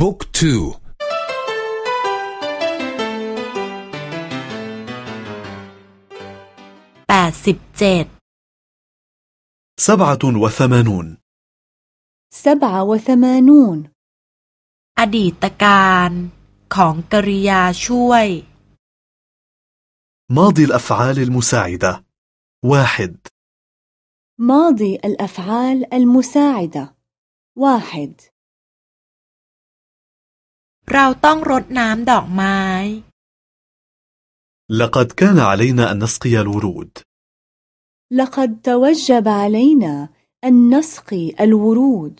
บุ๊กทูแปดสิบเจ็ด سبعة وثمانون سبعة وثمانون อดีตการของกริยาช่วย ماضي الأفعال المساعدة واحد ماضي الأفعال المساعدة واحد เราต้องรดน้ำดอกไม้ لقد كان علينا أن نسقي الورود لقد توجب علينا أن نسقي الورود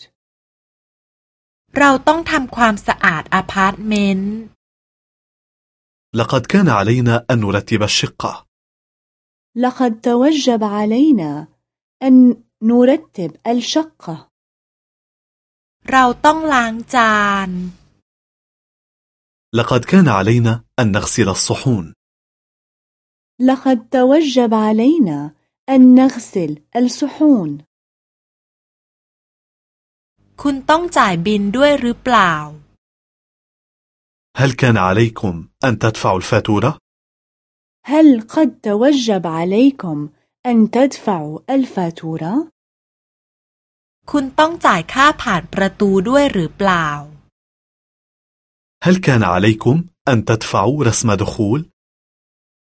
เราต้องทำความสะอาดอพาร์ตเมนต์ لقد كان علينا أن نرتب الشقة لقد توجب علينا أن نرتب الشقة เราต้องล้างจาน لقد كان علينا أن نغسل الصحون لقد توجب علينا أن نغسل الصحون คุณต้องจ่ายบินด้วยหรือเปล่า هل كان عليكم أن تدفعوا الفاتورة؟ هل قد توجب عليكم أن تدفعوا الفاتورة؟ คุณต้องจ่ายค่าผ่านประตูด้วยหรือเปล่า هل كان عليكم أن تدفعوا رسم دخول؟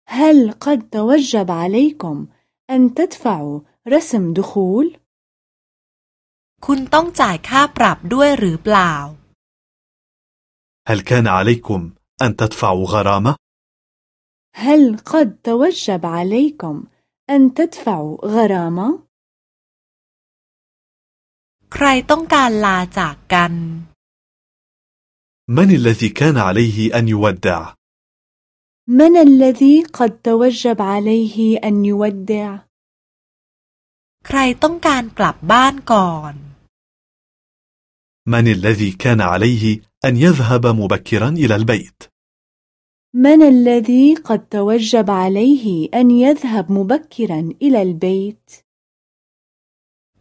هل قد توجب عليكم أن تدفعوا رسم دخول؟ คุณต้องจ่ายค่าปรับด้วยหรือเปล่า هل كان عليكم أن تدفعوا غرامة؟ هل قد توجب عليكم أن تدفعوا غرامة؟ ใครต้องการลาจากกัน من الذي كان عليه أن يودع؟ من الذي قد توجب عليه أن يودع؟ ใครต้องการกลับบ้านก่อน من الذي كان عليه أن يذهب مبكرا إلى البيت؟ من الذي قد توجب عليه أن يذهب مبكرا إلى البيت؟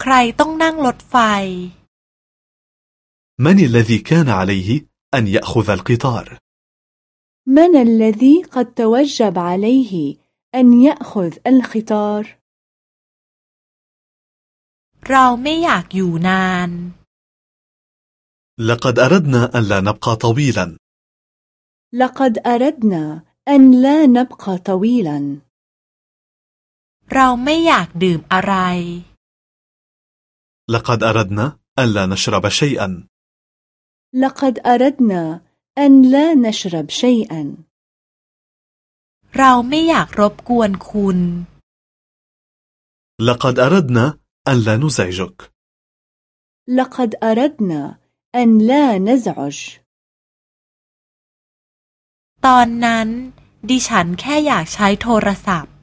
ใครต้องนั่งรถไฟ من الذي كان عليه أن يأخذ القطار؟ من الذي قد توجب عليه أن يأخذ القطار؟ เราไม่อยากอยู่นาน لقد أردنا أن لا نبقى طويلا لقد أردنا أن لا نبقى طويلا เราไม่อยากดื่มอะไร لقد أردنا أن لا نشرب شيئا لقد أردنا أن لا نشرب شيئا เราไม่อยากรบกวนคุณ لقد أردنا أن لا نزعجك لقد أردنا أن لا نزعج ตอนนั้น ดิฉันแค่อยากใช้โทรศัพท์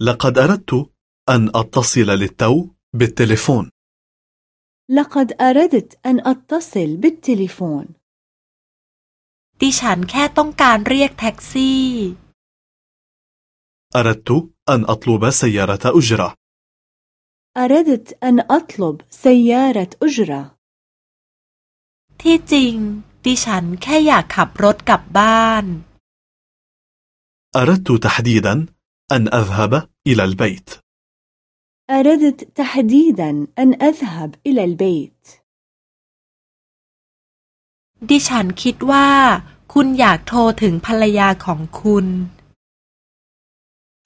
لقد أردت أن أتصل للتو بالتليفون لقد أردت أن أتصل بالتليفون ดิฉันแค่ต้องการเรียกแท็กซี่ أردت أن أطلب سيارة أجرة أردت أن أطلب سيارة أجرة ที่จริง ดิฉันแค่อยากขับรถกลับบ้าน أردت تحديدا أن أذهب إلى البيت أردت تحديدا أن أذهب إلى البيت ดิฉันคิดว่า คุณอยากโทรถึงภรรยาของคุณ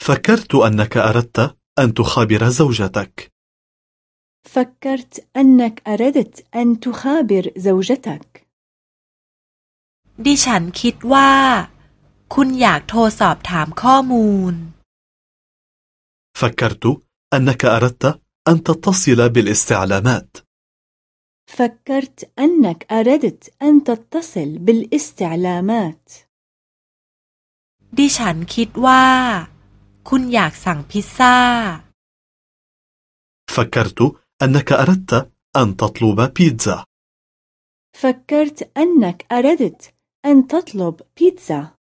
فكرت أنك أردت أن تخابر زوجتك فكرت أنك أردت أن تخابر زوجتك ดิฉันคิดว่า คุณอยากโทรสอบถามข้อมูล فكرت أنك أردت أن تتصل بالاستعلامات فكرت أنك أردت أن تتصل بالاستعلامات ดิฉันคิดว่า คุณอยากสั่งพิซซ่า فكرت أنك أردت أن تطلب بيتزا فكرت أنك أردت أن تطلب بيتزا